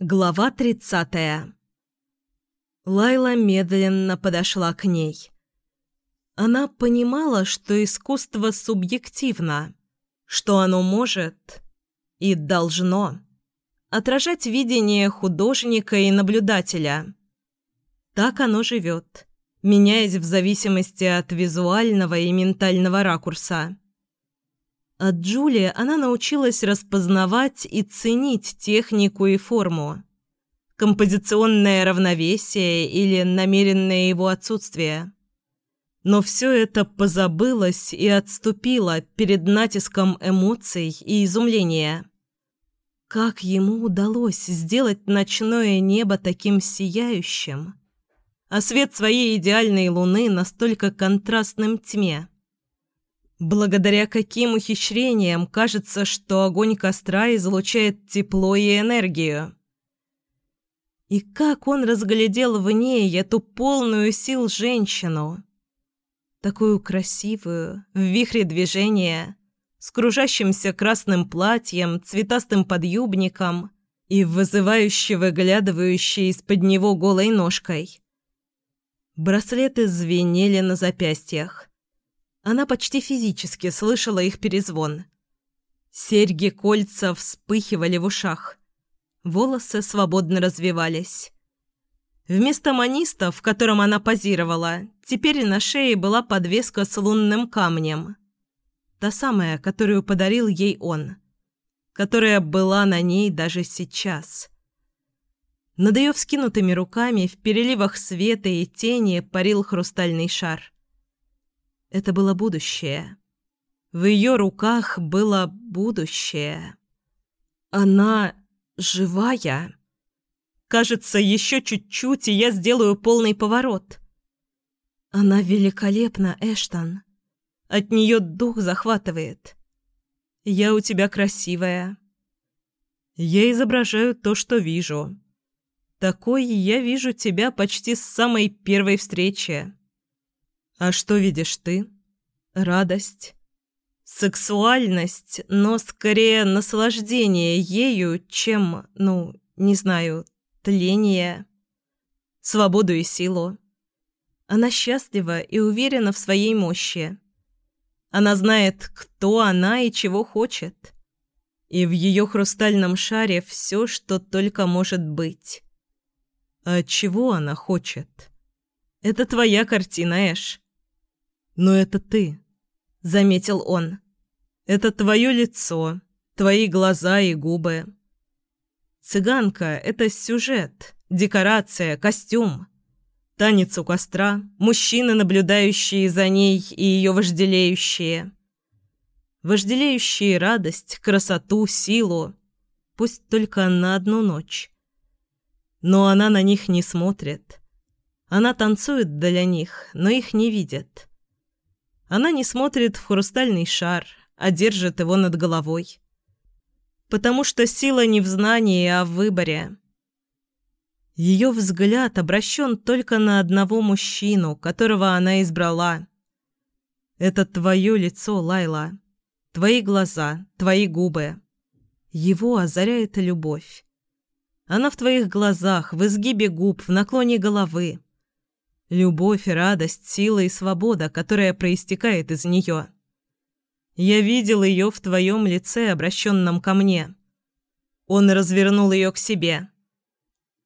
Глава тридцатая. Лайла медленно подошла к ней. Она понимала, что искусство субъективно, что оно может и должно отражать видение художника и наблюдателя. Так оно живет, меняясь в зависимости от визуального и ментального ракурса. От Джулии она научилась распознавать и ценить технику и форму, композиционное равновесие или намеренное его отсутствие. Но все это позабылось и отступило перед натиском эмоций и изумления. Как ему удалось сделать ночное небо таким сияющим, а свет своей идеальной луны настолько контрастным тьме? Благодаря каким ухищрениям кажется, что огонь костра излучает тепло и энергию? И как он разглядел в ней эту полную сил женщину? Такую красивую, в вихре движения, с кружащимся красным платьем, цветастым подъюбником и вызывающе выглядывающей из-под него голой ножкой. Браслеты звенели на запястьях. Она почти физически слышала их перезвон. Серьги-кольца вспыхивали в ушах. Волосы свободно развивались. Вместо маниста, в котором она позировала, теперь на шее была подвеска с лунным камнем. Та самая, которую подарил ей он. Которая была на ней даже сейчас. Над ее вскинутыми руками в переливах света и тени парил хрустальный шар. Это было будущее. В ее руках было будущее. Она живая. Кажется, еще чуть-чуть, и я сделаю полный поворот. Она великолепна, Эштон. От нее дух захватывает. Я у тебя красивая. Я изображаю то, что вижу. Такой я вижу тебя почти с самой первой встречи. А что видишь ты? Радость. Сексуальность, но скорее наслаждение ею, чем, ну, не знаю, тление. Свободу и силу. Она счастлива и уверена в своей мощи. Она знает, кто она и чего хочет. И в ее хрустальном шаре все, что только может быть. А чего она хочет? Это твоя картина, Эш. «Но это ты», — заметил он. «Это твое лицо, твои глаза и губы». «Цыганка — это сюжет, декорация, костюм. Танец у костра, мужчины, наблюдающие за ней и ее вожделеющие. Вожделеющие радость, красоту, силу, пусть только на одну ночь. Но она на них не смотрит. Она танцует для них, но их не видит. Она не смотрит в хрустальный шар, а держит его над головой. Потому что сила не в знании, а в выборе. Ее взгляд обращен только на одного мужчину, которого она избрала. Это твое лицо, Лайла. Твои глаза, твои губы. Его озаряет любовь. Она в твоих глазах, в изгибе губ, в наклоне головы. Любовь, радость, сила и свобода, которая проистекает из нее. Я видел ее в твоем лице, обращенном ко мне. Он развернул ее к себе.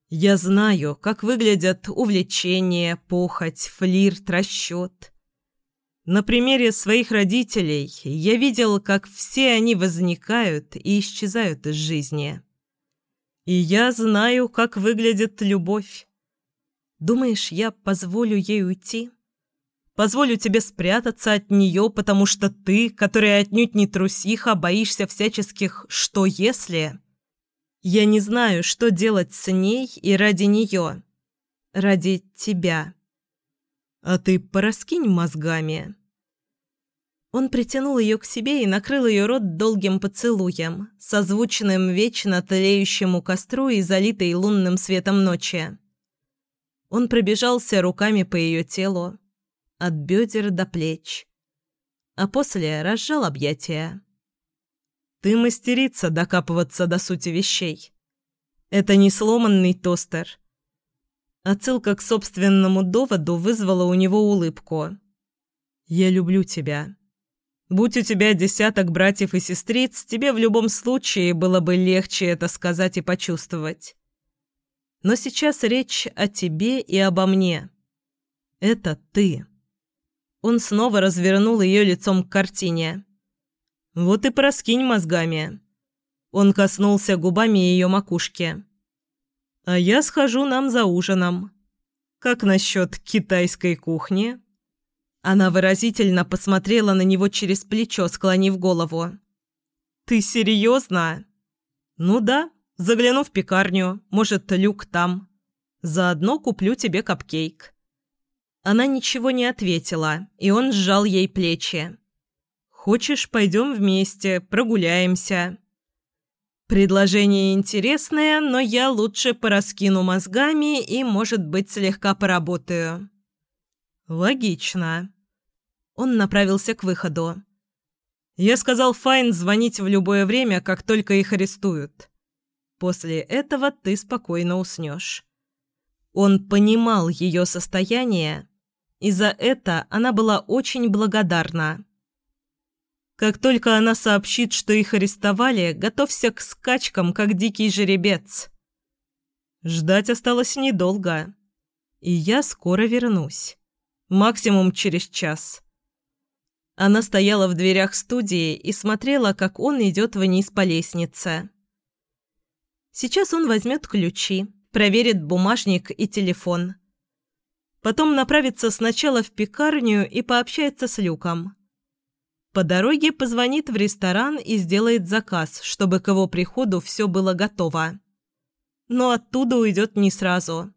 Я знаю, как выглядят увлечение, похоть, флирт, расчет. На примере своих родителей я видел, как все они возникают и исчезают из жизни. И я знаю, как выглядит любовь. Думаешь, я позволю ей уйти? Позволю тебе спрятаться от нее, потому что ты, которая отнюдь не трусиха, боишься всяческих «что если?» Я не знаю, что делать с ней и ради нее. Ради тебя. А ты пораскинь мозгами. Он притянул ее к себе и накрыл ее рот долгим поцелуем, созвучным вечно тлеющему костру и залитой лунным светом ночи. Он пробежался руками по ее телу, от бедер до плеч, а после разжал объятия. «Ты мастерица докапываться до сути вещей. Это не сломанный тостер. Отсылка к собственному доводу вызвала у него улыбку. «Я люблю тебя. Будь у тебя десяток братьев и сестриц, тебе в любом случае было бы легче это сказать и почувствовать. Но сейчас речь о тебе и обо мне. Это ты». Он снова развернул ее лицом к картине. «Вот и проскинь мозгами». Он коснулся губами ее макушки. «А я схожу нам за ужином. Как насчет китайской кухни?» Она выразительно посмотрела на него через плечо, склонив голову. «Ты серьезно?» «Ну да, загляну в пекарню, может, люк там. Заодно куплю тебе капкейк». Она ничего не ответила, и он сжал ей плечи. «Хочешь, пойдем вместе, прогуляемся?» Предложение интересное, но я лучше пораскину мозгами и, может быть, слегка поработаю. Логично. Он направился к выходу. Я сказал Файн звонить в любое время, как только их арестуют. После этого ты спокойно уснешь. Он понимал ее состояние, и за это она была очень благодарна. Как только она сообщит, что их арестовали, готовься к скачкам, как дикий жеребец. Ждать осталось недолго. И я скоро вернусь. Максимум через час. Она стояла в дверях студии и смотрела, как он идет вниз по лестнице. Сейчас он возьмет ключи, проверит бумажник и телефон. Потом направится сначала в пекарню и пообщается с Люком. По дороге позвонит в ресторан и сделает заказ, чтобы к его приходу все было готово. Но оттуда уйдет не сразу.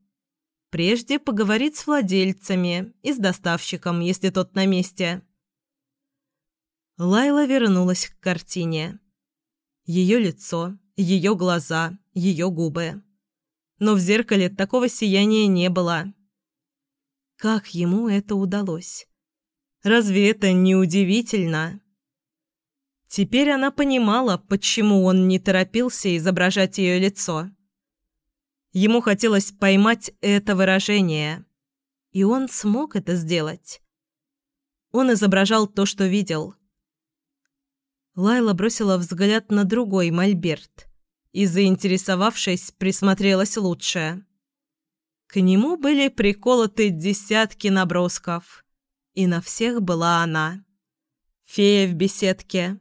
Прежде поговорит с владельцами и с доставщиком, если тот на месте. Лайла вернулась к картине. Ее лицо, ее глаза, ее губы. Но в зеркале такого сияния не было. Как ему это удалось? Разве это не удивительно? Теперь она понимала, почему он не торопился изображать ее лицо. Ему хотелось поймать это выражение, и он смог это сделать. Он изображал то, что видел. Лайла бросила взгляд на другой мольберт и, заинтересовавшись, присмотрелась лучше. К нему были приколоты десятки набросков – и на всех была она. Фея в беседке,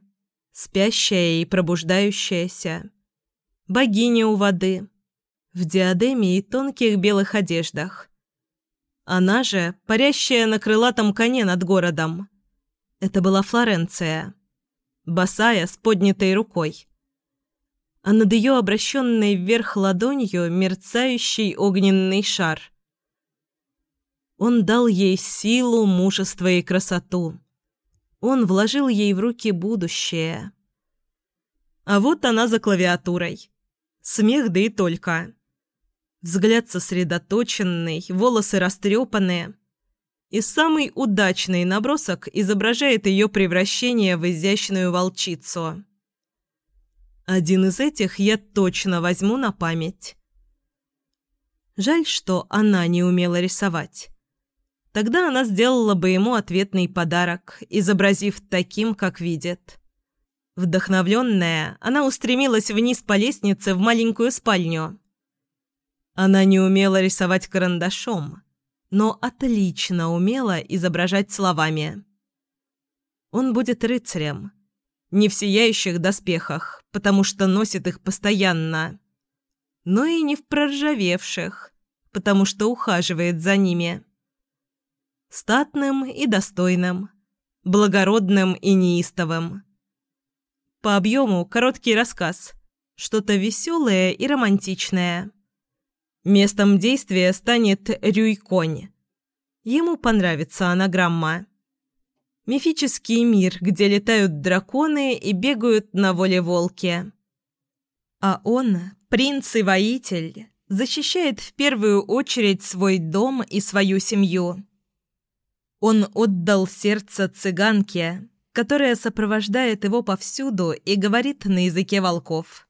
спящая и пробуждающаяся, богиня у воды, в диадеме и тонких белых одеждах. Она же, парящая на крылатом коне над городом. Это была Флоренция, босая с поднятой рукой. А над ее обращенной вверх ладонью мерцающий огненный шар – он дал ей силу, мужество и красоту. Он вложил ей в руки будущее. А вот она за клавиатурой. Смех да и только. Взгляд сосредоточенный, волосы растрепанные. И самый удачный набросок изображает ее превращение в изящную волчицу. Один из этих я точно возьму на память. Жаль, что она не умела рисовать. Тогда она сделала бы ему ответный подарок, изобразив таким, как видит. Вдохновленная, она устремилась вниз по лестнице в маленькую спальню. Она не умела рисовать карандашом, но отлично умела изображать словами. Он будет рыцарем, не в сияющих доспехах, потому что носит их постоянно, но и не в проржавевших, потому что ухаживает за ними статным и достойным, благородным и неистовым. По объему короткий рассказ, что-то веселое и романтичное. Местом действия станет Рюйконь. Ему понравится анаграмма. Мифический мир, где летают драконы и бегают на воле волки. А он, принц и воитель, защищает в первую очередь свой дом и свою семью. Он отдал сердце цыганке, которая сопровождает его повсюду и говорит на языке волков.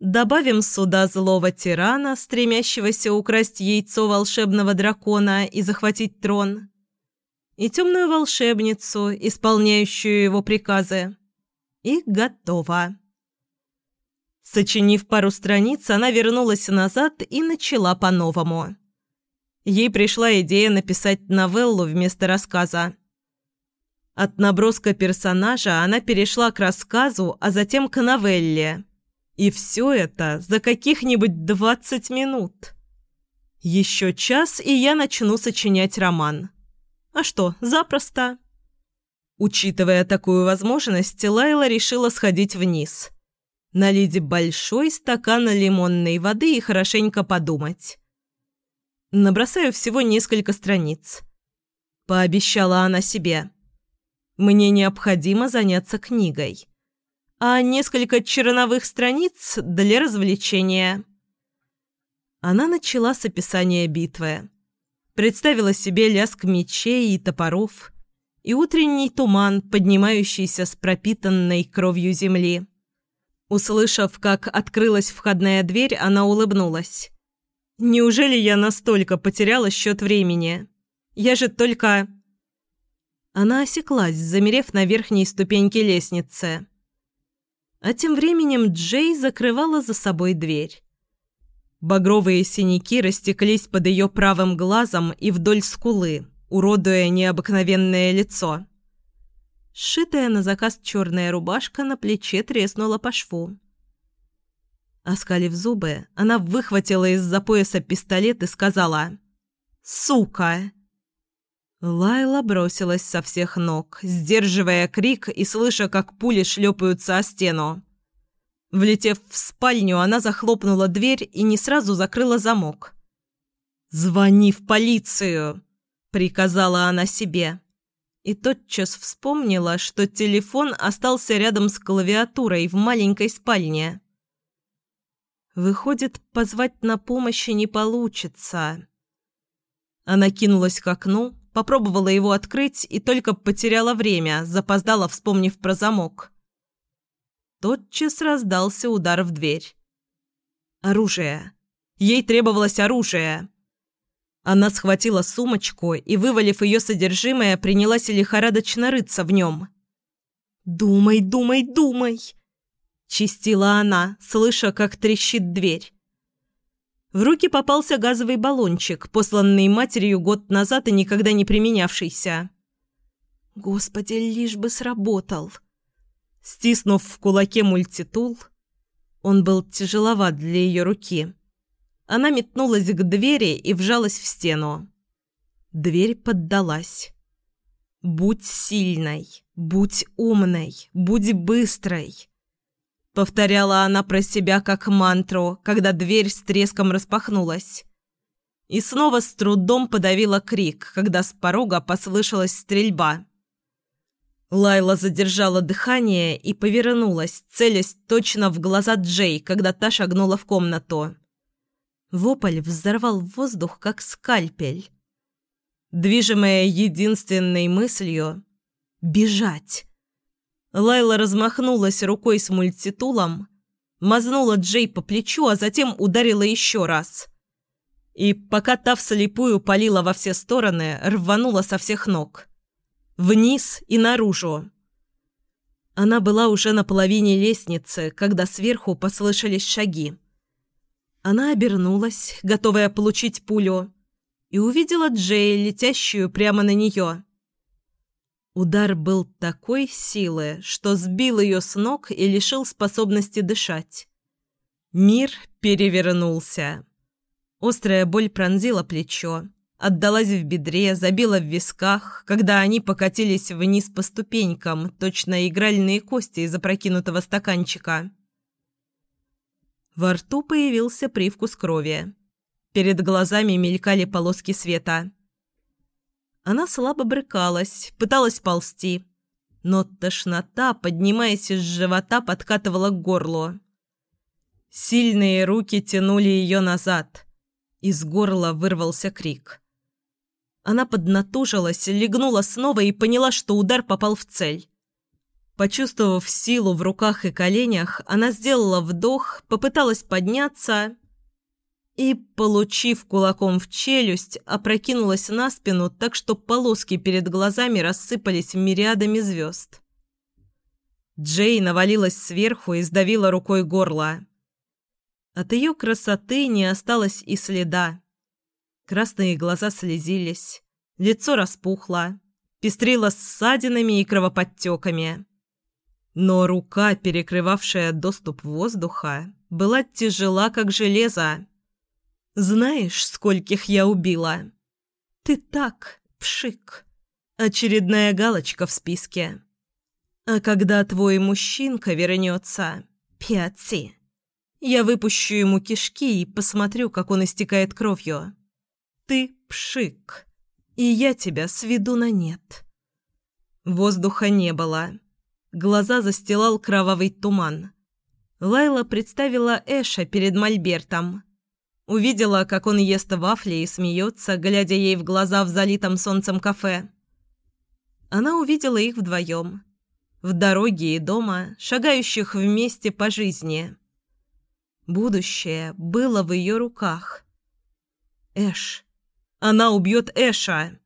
Добавим сюда злого тирана, стремящегося украсть яйцо волшебного дракона и захватить трон, и темную волшебницу, исполняющую его приказы. И готово. Сочинив пару страниц, она вернулась назад и начала по-новому. Ей пришла идея написать новеллу вместо рассказа. От наброска персонажа она перешла к рассказу, а затем к новелле. И все это за каких-нибудь двадцать минут. Еще час, и я начну сочинять роман. А что, запросто. Учитывая такую возможность, Лайла решила сходить вниз. Налить большой стакан лимонной воды и хорошенько подумать. Набросаю всего несколько страниц. Пообещала она себе. Мне необходимо заняться книгой. А несколько черновых страниц для развлечения. Она начала с описания битвы. Представила себе лязг мечей и топоров и утренний туман, поднимающийся с пропитанной кровью земли. Услышав, как открылась входная дверь, она улыбнулась. «Неужели я настолько потеряла счет времени? Я же только...» Она осеклась, замерев на верхней ступеньке лестницы. А тем временем Джей закрывала за собой дверь. Багровые синяки растеклись под ее правым глазом и вдоль скулы, уродуя необыкновенное лицо. Сшитая на заказ черная рубашка на плече треснула по шву. Оскалив зубы, она выхватила из-за пояса пистолет и сказала «Сука!». Лайла бросилась со всех ног, сдерживая крик и слыша, как пули шлепаются о стену. Влетев в спальню, она захлопнула дверь и не сразу закрыла замок. «Звони в полицию!» – приказала она себе. И тотчас вспомнила, что телефон остался рядом с клавиатурой в маленькой спальне. Выходит, позвать на помощь не получится. Она кинулась к окну, попробовала его открыть и только потеряла время, запоздала, вспомнив про замок. Тотчас раздался удар в дверь. Оружие. Ей требовалось оружие. Она схватила сумочку и, вывалив ее содержимое, принялась лихорадочно рыться в нем. «Думай, думай, думай!» Чистила она, слыша, как трещит дверь. В руки попался газовый баллончик, посланный матерью год назад и никогда не применявшийся. «Господи, лишь бы сработал!» Стиснув в кулаке мультитул, он был тяжеловат для ее руки. Она метнулась к двери и вжалась в стену. Дверь поддалась. «Будь сильной, будь умной, будь быстрой!» Повторяла она про себя как мантру, когда дверь с треском распахнулась. И снова с трудом подавила крик, когда с порога послышалась стрельба. Лайла задержала дыхание и повернулась, целясь точно в глаза Джей, когда та шагнула в комнату. Вопль взорвал воздух, как скальпель. Движимая единственной мыслью — бежать. Лайла размахнулась рукой с мультитулом, мазнула Джей по плечу, а затем ударила еще раз. И пока та вслепую палила во все стороны, рванула со всех ног. Вниз и наружу. Она была уже на половине лестницы, когда сверху послышались шаги. Она обернулась, готовая получить пулю, и увидела Джея, летящую прямо на нее. Удар был такой силы, что сбил ее с ног и лишил способности дышать. Мир перевернулся. Острая боль пронзила плечо отдалась в бедре, забила в висках, когда они покатились вниз по ступенькам, точно игральные кости из опрокинутого стаканчика. Во рту появился привкус крови. Перед глазами мелькали полоски света. Она слабо брыкалась, пыталась ползти, но тошнота, поднимаясь из живота, подкатывала к горлу. Сильные руки тянули ее назад. Из горла вырвался крик. Она поднатужилась, легнула снова и поняла, что удар попал в цель. Почувствовав силу в руках и коленях, она сделала вдох, попыталась подняться и, получив кулаком в челюсть, опрокинулась на спину так, что полоски перед глазами рассыпались мириадами звезд. Джей навалилась сверху и сдавила рукой горло. От ее красоты не осталось и следа. Красные глаза слезились, лицо распухло, пестрило ссадинами и кровоподтеками. Но рука, перекрывавшая доступ воздуха, была тяжела, как железо. «Знаешь, скольких я убила?» «Ты так, пшик!» Очередная галочка в списке. А когда твой мужчинка вернется, пятси, я выпущу ему кишки и посмотрю, как он истекает кровью. Ты пшик, и я тебя сведу на нет. Воздуха не было. Глаза застилал кровавый туман. Лайла представила Эша перед Мольбертом. Увидела, как он ест вафли и смеется, глядя ей в глаза в залитом солнцем кафе. Она увидела их вдвоем в дороге и дома, шагающих вместе по жизни. Будущее было в ее руках. Эш. Она убьет Эша.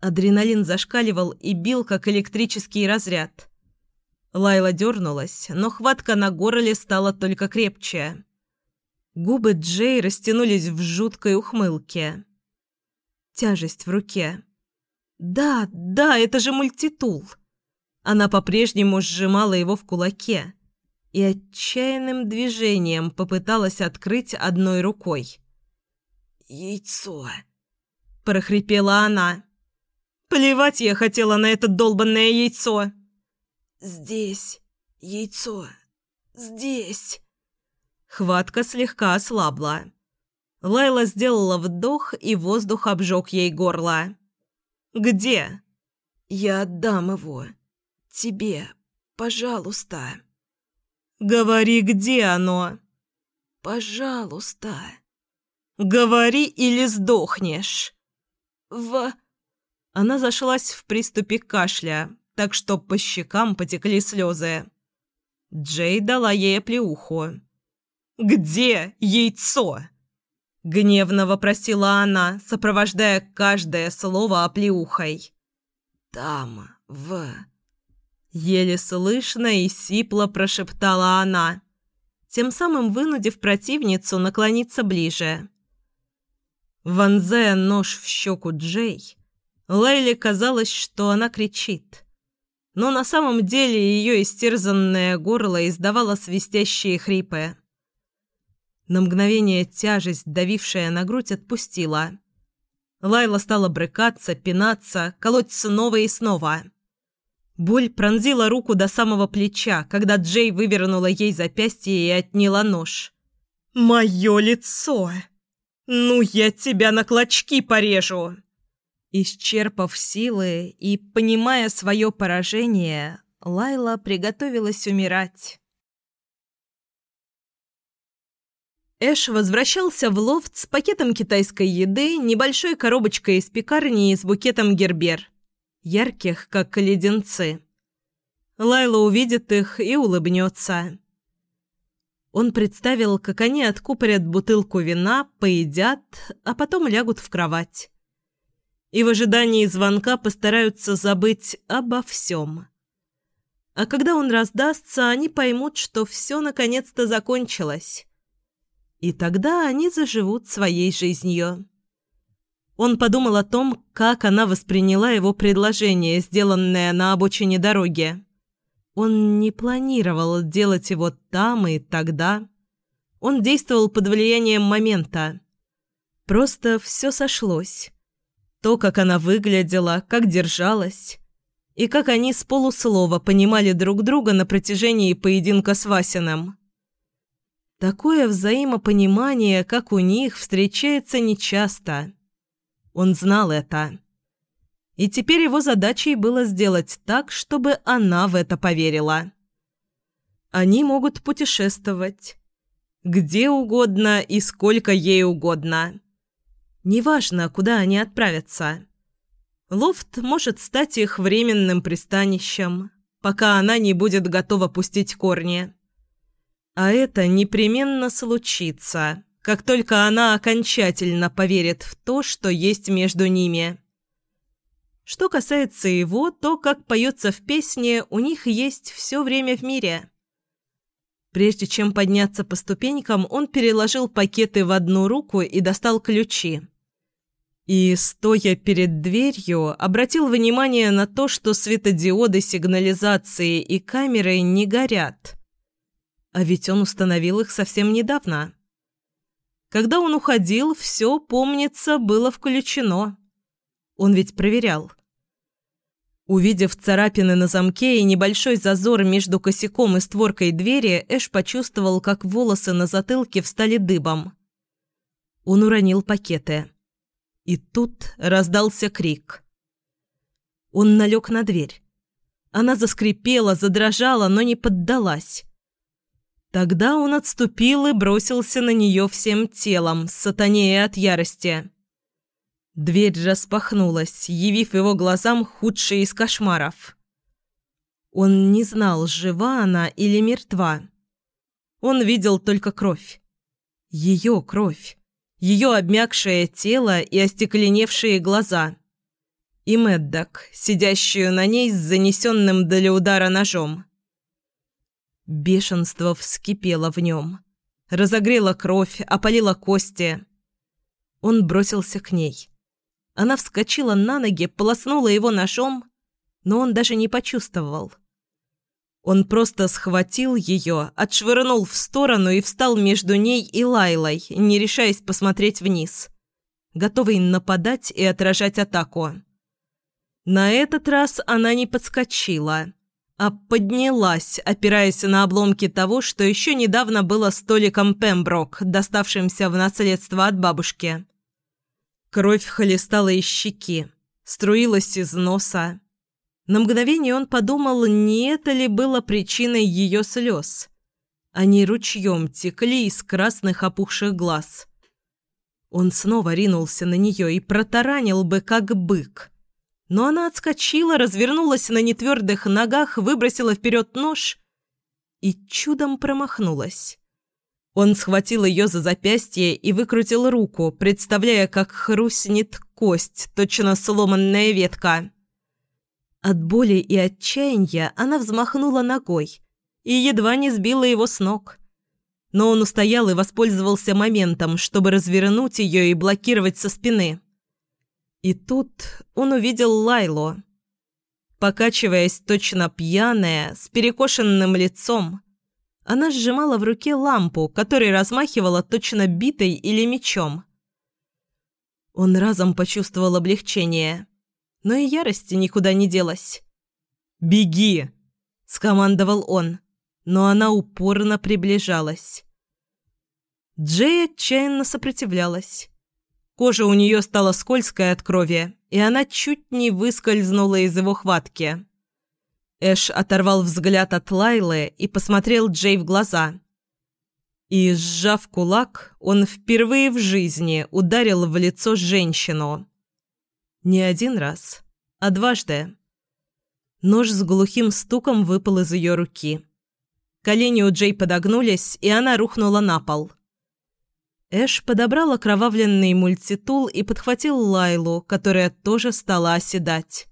Адреналин зашкаливал и бил, как электрический разряд. Лайла дернулась, но хватка на горле стала только крепче. Губы Джей растянулись в жуткой ухмылке. Тяжесть в руке. «Да, да, это же мультитул!» Она по-прежнему сжимала его в кулаке и отчаянным движением попыталась открыть одной рукой. «Яйцо!» – прохрипела она. «Плевать я хотела на это долбанное яйцо!» «Здесь яйцо! Здесь!» Хватка слегка ослабла. Лайла сделала вдох, и воздух обжег ей горло. «Где?» «Я отдам его тебе, пожалуйста». «Говори, где оно?» «Пожалуйста». «Говори или сдохнешь». «В...» Она зашлась в приступе кашля, так что по щекам потекли слезы. Джей дала ей оплеуху. «Где яйцо?» Гневно вопросила она, сопровождая каждое слово оплеухой. «Там, в...» Еле слышно и сипло прошептала она, тем самым вынудив противницу наклониться ближе. Вонзая нож в щеку Джей, Лайле казалось, что она кричит. Но на самом деле ее истерзанное горло издавало свистящие хрипы. На мгновение тяжесть, давившая на грудь, отпустила. Лайла стала брыкаться, пинаться, колоть снова и снова – Боль пронзила руку до самого плеча, когда Джей вывернула ей запястье и отняла нож. «Мое лицо! Ну, я тебя на клочки порежу!» Исчерпав силы и понимая свое поражение, Лайла приготовилась умирать. Эш возвращался в лофт с пакетом китайской еды, небольшой коробочкой из пекарни и с букетом гербер – ярких, как леденцы. Лайла увидит их и улыбнется. Он представил, как они откупорят бутылку вина, поедят, а потом лягут в кровать. И в ожидании звонка постараются забыть обо всем. А когда он раздастся, они поймут, что все наконец-то закончилось. И тогда они заживут своей жизнью. Он подумал о том, как она восприняла его предложение, сделанное на обочине дороги. Он не планировал делать его там и тогда. Он действовал под влиянием момента. Просто все сошлось. То, как она выглядела, как держалась, и как они с полуслова понимали друг друга на протяжении поединка с Васиным. Такое взаимопонимание, как у них, встречается нечасто. Он знал это. И теперь его задачей было сделать так, чтобы она в это поверила. Они могут путешествовать. Где угодно и сколько ей угодно. Неважно, куда они отправятся. Лофт может стать их временным пристанищем, пока она не будет готова пустить корни. А это непременно случится, как только она окончательно поверит в то, что есть между ними. Что касается его, то, как поется в песне, у них есть все время в мире. Прежде чем подняться по ступенькам, он переложил пакеты в одну руку и достал ключи. И, стоя перед дверью, обратил внимание на то, что светодиоды сигнализации и камеры не горят. А ведь он установил их совсем недавно. Когда он уходил, все, помнится, было включено. Он ведь проверял. Увидев царапины на замке и небольшой зазор между косяком и створкой двери, Эш почувствовал, как волосы на затылке встали дыбом. Он уронил пакеты. И тут раздался крик. Он налег на дверь. Она заскрипела, задрожала, но не поддалась. Тогда он отступил и бросился на нее всем телом, сатанея от ярости. Дверь распахнулась, явив его глазам худшие из кошмаров. Он не знал, жива она или мертва. Он видел только кровь. Ее кровь. Ее обмякшее тело и остекленевшие глаза. И Мэддок, сидящую на ней с занесенным для удара ножом. Бешенство вскипело в нем. Разогрело кровь, опалило кости. Он бросился к ней. Она вскочила на ноги, полоснула его ножом, но он даже не почувствовал. Он просто схватил ее, отшвырнул в сторону и встал между ней и Лайлой, не решаясь посмотреть вниз, готовый нападать и отражать атаку. На этот раз она не подскочила, а поднялась, опираясь на обломки того, что еще недавно было столиком Пемброк, доставшимся в наследство от бабушки. Кровь хлестала из щеки, струилась из носа. На мгновение он подумал, не это ли было причиной ее слез. Они ручьем текли из красных опухших глаз. Он снова ринулся на нее и протаранил бы, как бык. Но она отскочила, развернулась на нетвердых ногах, выбросила вперед нож и чудом промахнулась. Он схватил ее за запястье и выкрутил руку, представляя, как хрустнет кость, точно сломанная ветка. От боли и отчаяния она взмахнула ногой и едва не сбила его с ног. Но он устоял и воспользовался моментом, чтобы развернуть ее и блокировать со спины. И тут он увидел Лайло. Покачиваясь точно пьяная, с перекошенным лицом, она сжимала в руке лампу, которой размахивала точно битой или мечом. Он разом почувствовал облегчение, но и ярости никуда не делась. «Беги!» – скомандовал он, но она упорно приближалась. Джей отчаянно сопротивлялась. Кожа у нее стала скользкой от крови, и она чуть не выскользнула из его хватки. Эш оторвал взгляд от Лайлы и посмотрел Джей в глаза. И, сжав кулак, он впервые в жизни ударил в лицо женщину. Не один раз, а дважды. Нож с глухим стуком выпал из ее руки. Колени у Джей подогнулись, и она рухнула на пол. Эш подобрал окровавленный мультитул и подхватил Лайлу, которая тоже стала оседать.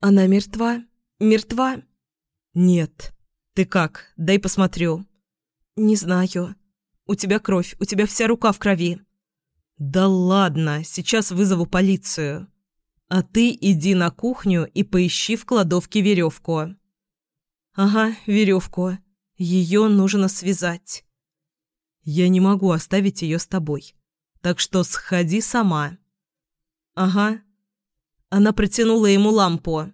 «Она мертва?» Мертва?» «Нет. Ты как? Дай посмотрю». «Не знаю. У тебя кровь, у тебя вся рука в крови». «Да ладно, сейчас вызову полицию. А ты иди на кухню и поищи в кладовке веревку». «Ага, веревку. Ее нужно связать». «Я не могу оставить ее с тобой. Так что сходи сама». «Ага». Она протянула ему лампу.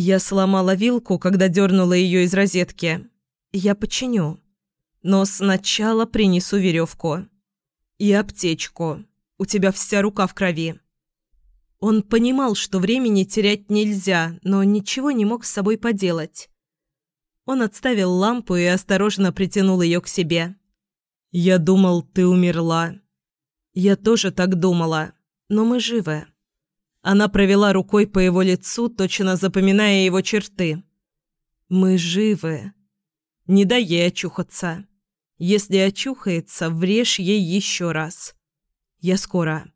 Я сломала вилку, когда дернула ее из розетки. Я починю. Но сначала принесу веревку. И аптечку. У тебя вся рука в крови. Он понимал, что времени терять нельзя, но ничего не мог с собой поделать. Он отставил лампу и осторожно притянул ее к себе. «Я думал, ты умерла». «Я тоже так думала, но мы живы». Она провела рукой по его лицу, точно запоминая его черты. Мы живы. Не дай ей очухаться. Если очухается, врежь ей еще раз. Я скоро».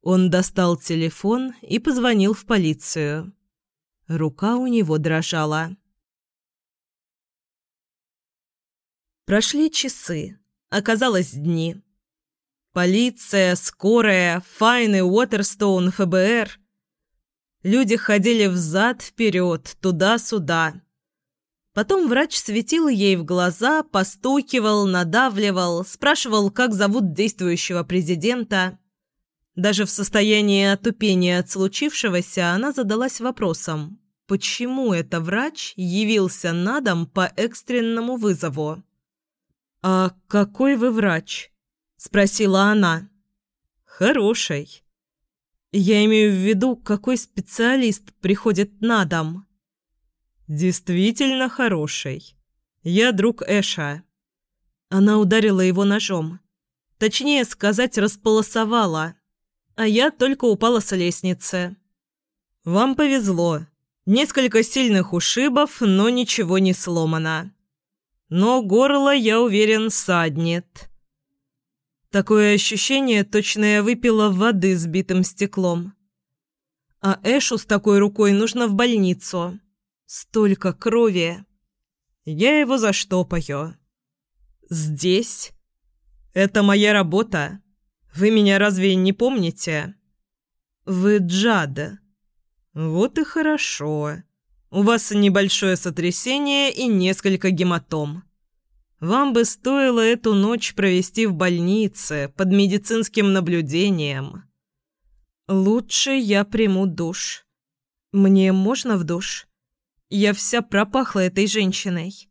Он достал телефон и позвонил в полицию. Рука у него дрожала. Прошли часы. Оказалось, дни. Полиция, скорая, Файн Уотерстоун, ФБР. Люди ходили взад-вперед, туда-сюда. Потом врач светил ей в глаза, постукивал, надавливал, спрашивал, как зовут действующего президента. Даже в состоянии отупения от случившегося она задалась вопросом, почему это врач явился на дом по экстренному вызову. «А какой вы врач?» – спросила она. «Хороший». «Я имею в виду, какой специалист приходит на дом?» «Действительно хороший. Я друг Эша». Она ударила его ножом. Точнее сказать, располосовала. А я только упала с лестницы. «Вам повезло. Несколько сильных ушибов, но ничего не сломано. Но горло, я уверен, саднет». Такое ощущение, точно я выпила воды с битым стеклом. А Эшу с такой рукой нужно в больницу. Столько крови. Я его заштопаю. Здесь? Это моя работа. Вы меня разве не помните? Вы Джада. Вот и хорошо. У вас небольшое сотрясение и несколько гематом. Вам бы стоило эту ночь провести в больнице под медицинским наблюдением. Лучше я приму душ. Мне можно в душ? Я вся пропахла этой женщиной.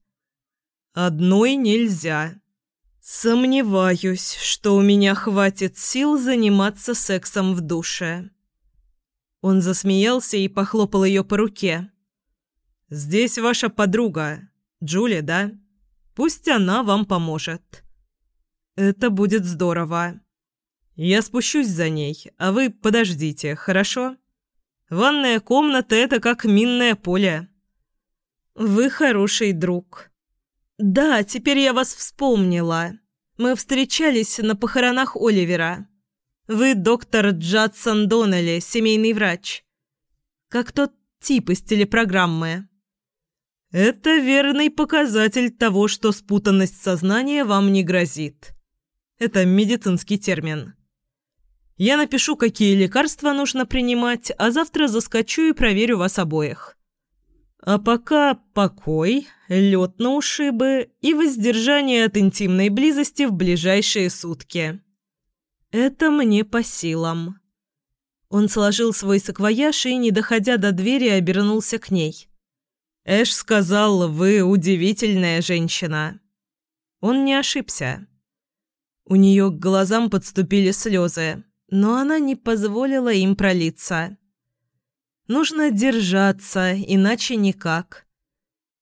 Одной нельзя. Сомневаюсь, что у меня хватит сил заниматься сексом в душе. Он засмеялся и похлопал ее по руке. «Здесь ваша подруга, Джули, да? Пусть она вам поможет. Это будет здорово. Я спущусь за ней, а вы подождите, хорошо? Ванная комната – это как минное поле». «Вы хороший друг». «Да, теперь я вас вспомнила. Мы встречались на похоронах Оливера. Вы доктор Джадсон Доннелли, семейный врач. Как тот тип из телепрограммы». «Это верный показатель того, что спутанность сознания вам не грозит. Это медицинский термин. Я напишу, какие лекарства нужно принимать, а завтра заскочу и проверю вас обоих». А пока покой, лед на ушибы и воздержание от интимной близости в ближайшие сутки. Это мне по силам. Он сложил свой саквояж и, не доходя до двери, обернулся к ней. «Эш сказал, вы удивительная женщина». Он не ошибся. У нее к глазам подступили слезы, но она не позволила им пролиться. Нужно держаться, иначе никак.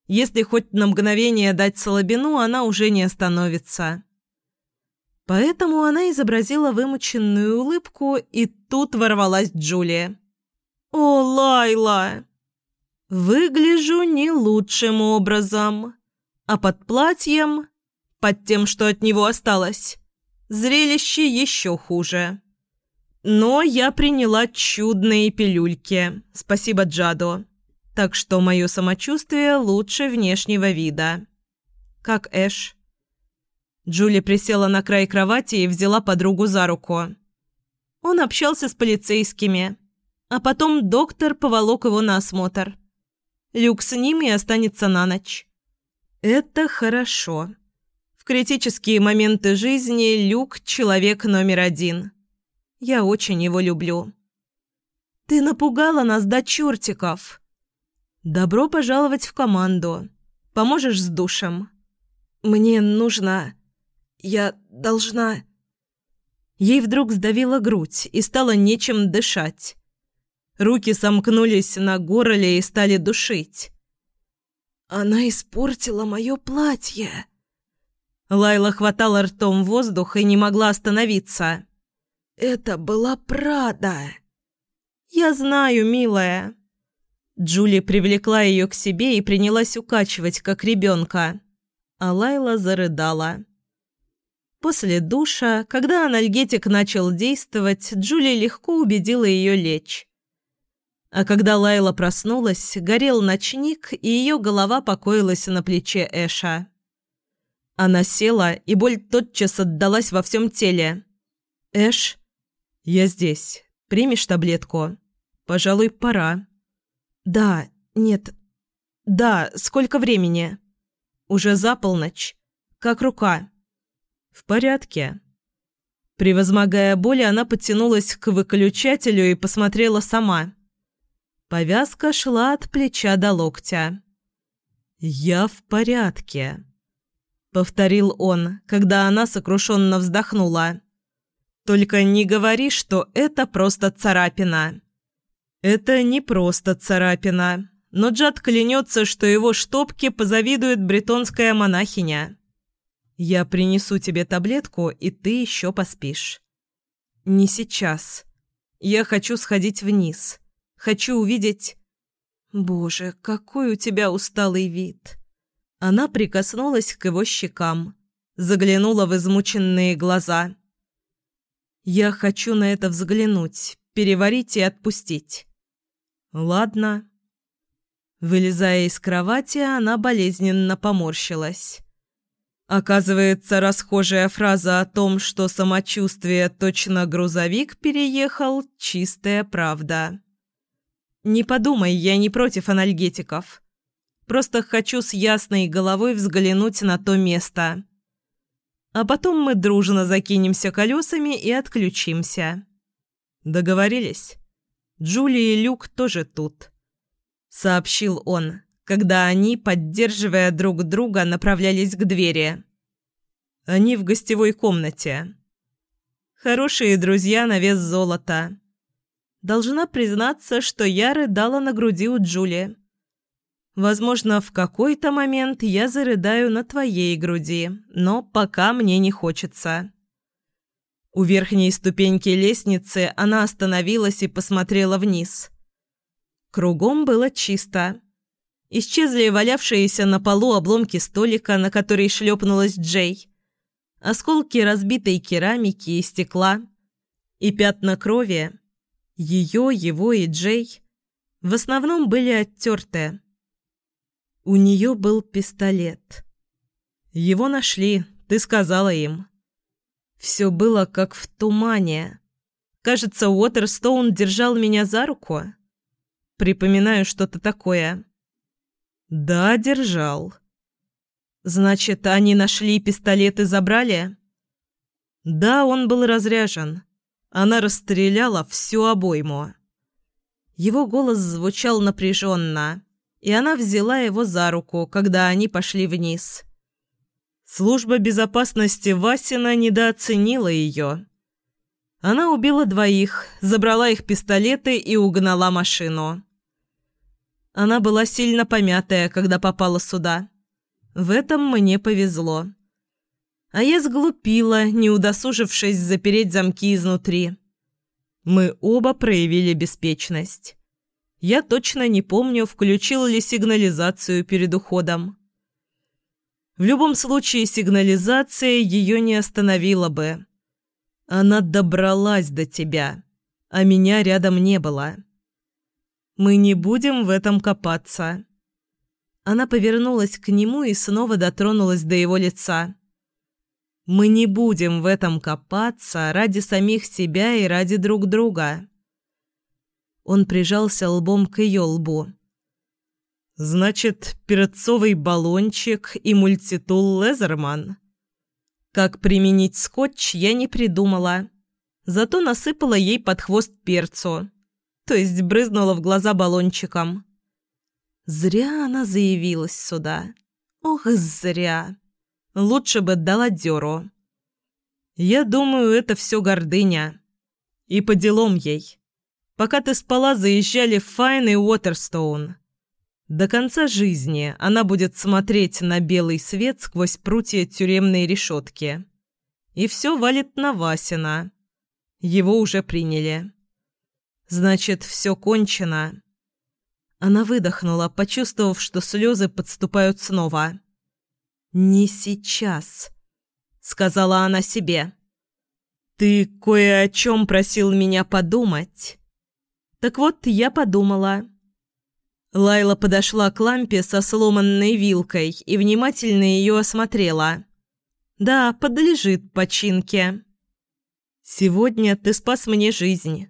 Если хоть на мгновение дать слабину, она уже не остановится. Поэтому она изобразила вымученную улыбку, и тут ворвалась Джулия. «О, Лайла!» «Выгляжу не лучшим образом, а под платьем, под тем, что от него осталось, зрелище еще хуже». Но я приняла чудные пилюльки, спасибо Джаду. Так что мое самочувствие лучше внешнего вида. Как Эш. Джули присела на край кровати и взяла подругу за руку. Он общался с полицейскими, а потом доктор поволок его на осмотр. Люк с ними останется на ночь. Это хорошо. В критические моменты жизни Люк – человек номер один – я очень его люблю. Ты напугала нас до чертиков. Добро пожаловать в команду. Поможешь с душем? Мне нужно... Я должна... Ей вдруг сдавила грудь и стало нечем дышать. Руки сомкнулись на горле и стали душить. «Она испортила мое платье!» Лайла хватала ртом воздух и не могла остановиться. Это была Прада. Я знаю, милая. Джули привлекла ее к себе и принялась укачивать, как ребенка, а Лайла зарыдала. После душа, когда анальгетик начал действовать, Джули легко убедила ее лечь. А когда Лайла проснулась, горел ночник, и ее голова покоилась на плече Эша. Она села, и боль тотчас отдалась во всем теле. «Эш, я здесь. Примешь таблетку? Пожалуй, пора». «Да, нет. Да, сколько времени?» «Уже за полночь. Как рука?» «В порядке». Превозмогая боль, она подтянулась к выключателю и посмотрела сама. Повязка шла от плеча до локтя. «Я в порядке», — повторил он, когда она сокрушенно вздохнула. «Только не говори, что это просто царапина». «Это не просто царапина, но Джад клянется, что его штопке позавидует бретонская монахиня. Я принесу тебе таблетку, и ты еще поспишь». «Не сейчас. Я хочу сходить вниз». Хочу увидеть... Боже, какой у тебя усталый вид. Она прикоснулась к его щекам, заглянула в измученные глаза. Я хочу на это взглянуть, переварить и отпустить. Ладно. Вылезая из кровати, она болезненно поморщилась. Оказывается, расхожая фраза о том, что самочувствие точно грузовик переехал, чистая правда. Не подумай, я не против анальгетиков. Просто хочу с ясной головой взглянуть на то место. А потом мы дружно закинемся колесами и отключимся. Договорились? Джули и Люк тоже тут. Сообщил он, когда они, поддерживая друг друга, направлялись к двери. Они в гостевой комнате. Хорошие друзья на вес золота. Должна признаться, что я рыдала на груди у Джули. Возможно, в какой-то момент я зарыдаю на твоей груди, но пока мне не хочется. У верхней ступеньки лестницы она остановилась и посмотрела вниз. Кругом было чисто. Исчезли валявшиеся на полу обломки столика, на который шлепнулась Джей. Осколки разбитой керамики и стекла. И пятна крови, ее, его и Джей в основном были оттертые. У нее был пистолет. Его нашли, ты сказала им. Все было как в тумане. Кажется, Уотерстоун держал меня за руку. Припоминаю что-то такое. Да, держал. Значит, они нашли пистолет и забрали? Да, он был разряжен. Она расстреляла всю обойму. Его голос звучал напряженно, и она взяла его за руку, когда они пошли вниз. Служба безопасности Васина недооценила ее. Она убила двоих, забрала их пистолеты и угнала машину. Она была сильно помятая, когда попала сюда. В этом мне повезло. А я сглупила, не удосужившись запереть замки изнутри. Мы оба проявили беспечность. Я точно не помню, включил ли сигнализацию перед уходом. В любом случае, сигнализация ее не остановила бы. Она добралась до тебя, а меня рядом не было. Мы не будем в этом копаться. Она повернулась к нему и снова дотронулась до его лица. Мы не будем в этом копаться ради самих себя и ради друг друга. Он прижался лбом к ее лбу. Значит, перцовый баллончик и мультитул Лезерман. Как применить скотч, я не придумала. Зато насыпала ей под хвост перцу. То есть брызнула в глаза баллончиком. Зря она заявилась сюда. Ох, зря. Лучше бы дала дёру. Я думаю, это все гордыня. И по делам ей. Пока ты спала, заезжали Файн и Уотерстоун. До конца жизни она будет смотреть на белый свет сквозь прутья тюремной решетки. И все валит на Васина. Его уже приняли. Значит, все кончено. Она выдохнула, почувствовав, что слезы подступают снова. «Не сейчас», — сказала она себе. «Ты кое о чем просил меня подумать». «Так вот, я подумала». Лайла подошла к лампе со сломанной вилкой и внимательно ее осмотрела. «Да, подлежит починке». «Сегодня ты спас мне жизнь».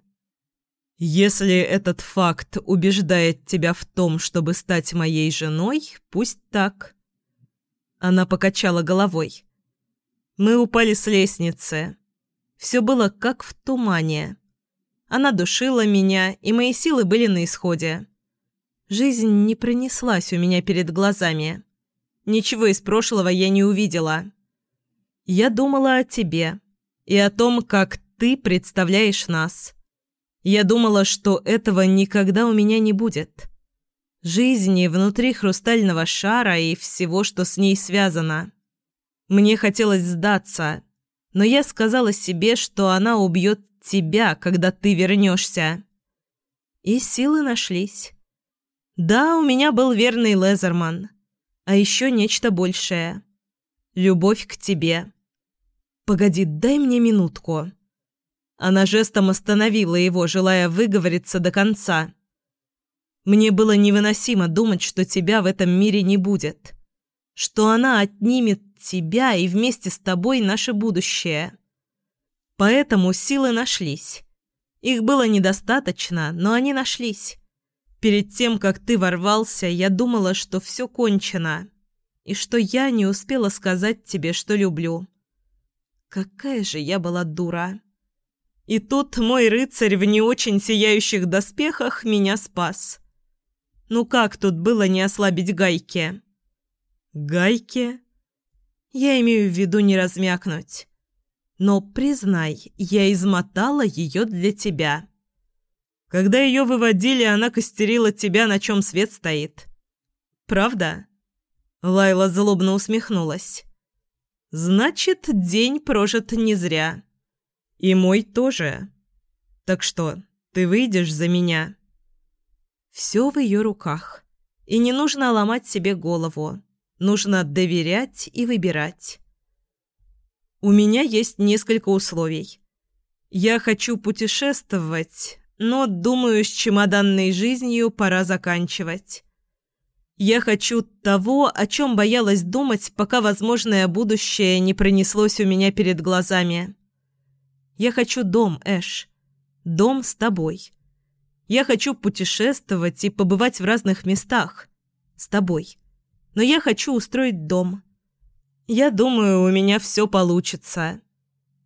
«Если этот факт убеждает тебя в том, чтобы стать моей женой, пусть так». Она покачала головой. Мы упали с лестницы. Все было как в тумане. Она душила меня, и мои силы были на исходе. Жизнь не пронеслась у меня перед глазами. Ничего из прошлого я не увидела. Я думала о тебе и о том, как ты представляешь нас. Я думала, что этого никогда у меня не будет. Жизни внутри хрустального шара и всего, что с ней связано. Мне хотелось сдаться, но я сказала себе, что она убьет тебя, когда ты вернешься. И силы нашлись. Да, у меня был верный Лезерман. А еще нечто большее. Любовь к тебе. Погоди, дай мне минутку. Она жестом остановила его, желая выговориться до конца. Мне было невыносимо думать, что тебя в этом мире не будет. Что она отнимет тебя и вместе с тобой наше будущее. Поэтому силы нашлись. Их было недостаточно, но они нашлись. Перед тем, как ты ворвался, я думала, что все кончено, и что я не успела сказать тебе, что люблю. Какая же я была дура. И тут мой рыцарь в не очень сияющих доспехах меня спас. Ну как тут было не ослабить гайки? Гайки? Я имею в виду не размякнуть. Но, признай, я измотала ее для тебя. Когда ее выводили, она костерила тебя, на чем свет стоит. Правда?» Лайла злобно усмехнулась. «Значит, день прожит не зря. И мой тоже. Так что, ты выйдешь за меня?» Все в ее руках. И не нужно ломать себе голову. Нужно доверять и выбирать. У меня есть несколько условий. Я хочу путешествовать, но, думаю, с чемоданной жизнью пора заканчивать. Я хочу того, о чем боялась думать, пока возможное будущее не пронеслось у меня перед глазами. Я хочу дом, Эш. Дом с тобой. Я хочу путешествовать и побывать в разных местах. С тобой. Но я хочу устроить дом. Я думаю, у меня все получится.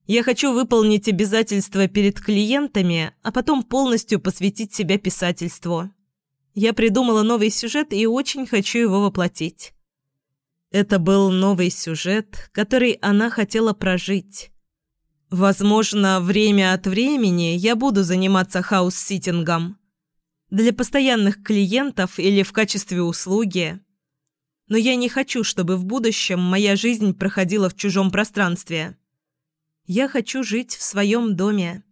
Я хочу выполнить обязательства перед клиентами, а потом полностью посвятить себя писательству. Я придумала новый сюжет и очень хочу его воплотить. Это был новый сюжет, который она хотела прожить. Возможно, время от времени я буду заниматься хаус-ситингом. Для постоянных клиентов или в качестве услуги. Но я не хочу, чтобы в будущем моя жизнь проходила в чужом пространстве. Я хочу жить в своем доме.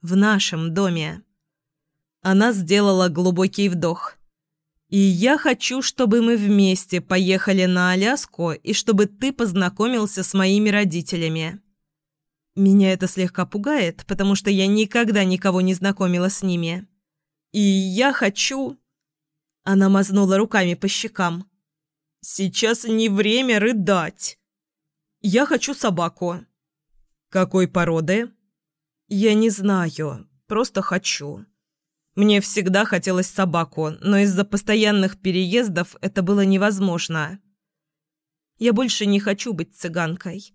В нашем доме. Она сделала глубокий вдох. И я хочу, чтобы мы вместе поехали на Аляску и чтобы ты познакомился с моими родителями. Меня это слегка пугает, потому что я никогда никого не знакомила с ними. И я хочу... Она мазнула руками по щекам. Сейчас не время рыдать. Я хочу собаку. «Какой породы?» «Я не знаю. Просто хочу. Мне всегда хотелось собаку, но из-за постоянных переездов это было невозможно. Я больше не хочу быть цыганкой.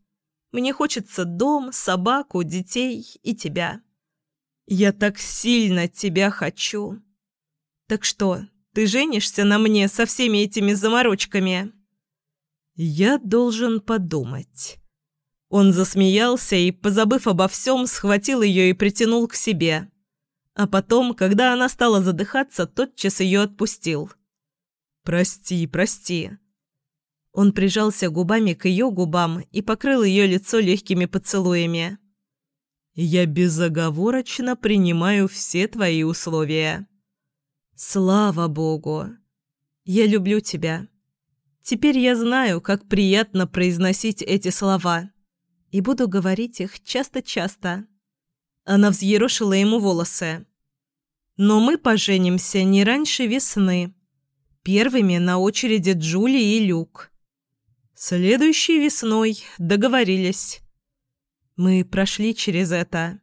Мне хочется дом, собаку, детей и тебя. Я так сильно тебя хочу. Так что, ты женишься на мне со всеми этими заморочками?» «Я должен подумать». Он засмеялся и, позабыв обо всем, схватил ее и притянул к себе. А потом, когда она стала задыхаться, тотчас ее отпустил. «Прости, прости». Он прижался губами к ее губам и покрыл ее лицо легкими поцелуями. «Я безоговорочно принимаю все твои условия». Слава Богу! Я люблю тебя. Теперь я знаю, как приятно произносить эти слова. И буду говорить их часто-часто. Она взъерошила ему волосы. Но мы поженимся не раньше весны. Первыми на очереди Джули и Люк. Следующей весной договорились. Мы прошли через это.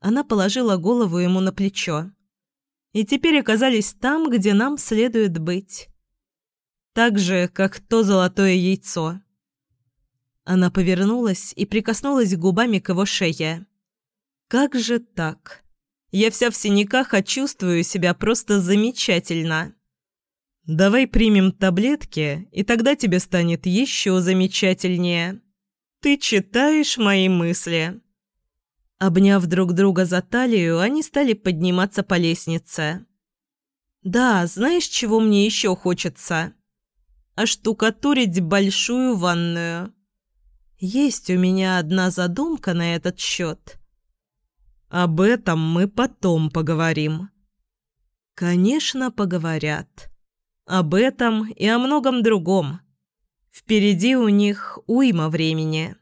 Она положила голову ему на плечо и теперь оказались там, где нам следует быть. Так же, как то золотое яйцо. Она повернулась и прикоснулась губами к его шее. «Как же так? Я вся в синяках, а чувствую себя просто замечательно. Давай примем таблетки, и тогда тебе станет еще замечательнее. Ты читаешь мои мысли». Обняв друг друга за талию, они стали подниматься по лестнице. «Да, знаешь, чего мне еще хочется? Оштукатурить большую ванную. Есть у меня одна задумка на этот счет». «Об этом мы потом поговорим». «Конечно, поговорят. Об этом и о многом другом. Впереди у них уйма времени».